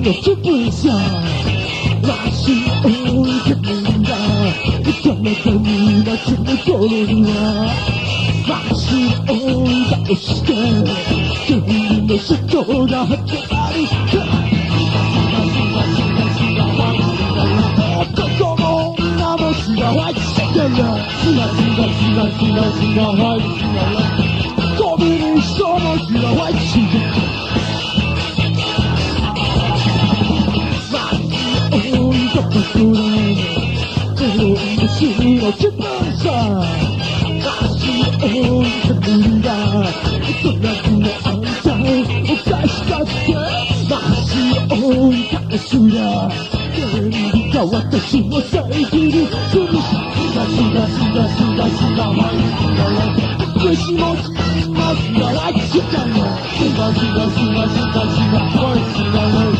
命不想，那是我的命啊！怎么在你那这么多啊？那是我的时间，这里的是多大很在哪里？这做梦那么是个坏心的人，是啊是啊是啊是啊是啊坏心的人，做 Cemasa Kasih yang tergunda Itu lagunya antai Ukas kata Masih on tak sudah Keren di kawat tersimut saya kiri Sudah sudah sudah sudah sudah sudah Mari sudah lagi Kusimot Mas narak Sudah sudah sudah sudah sudah Sudah sudah sudah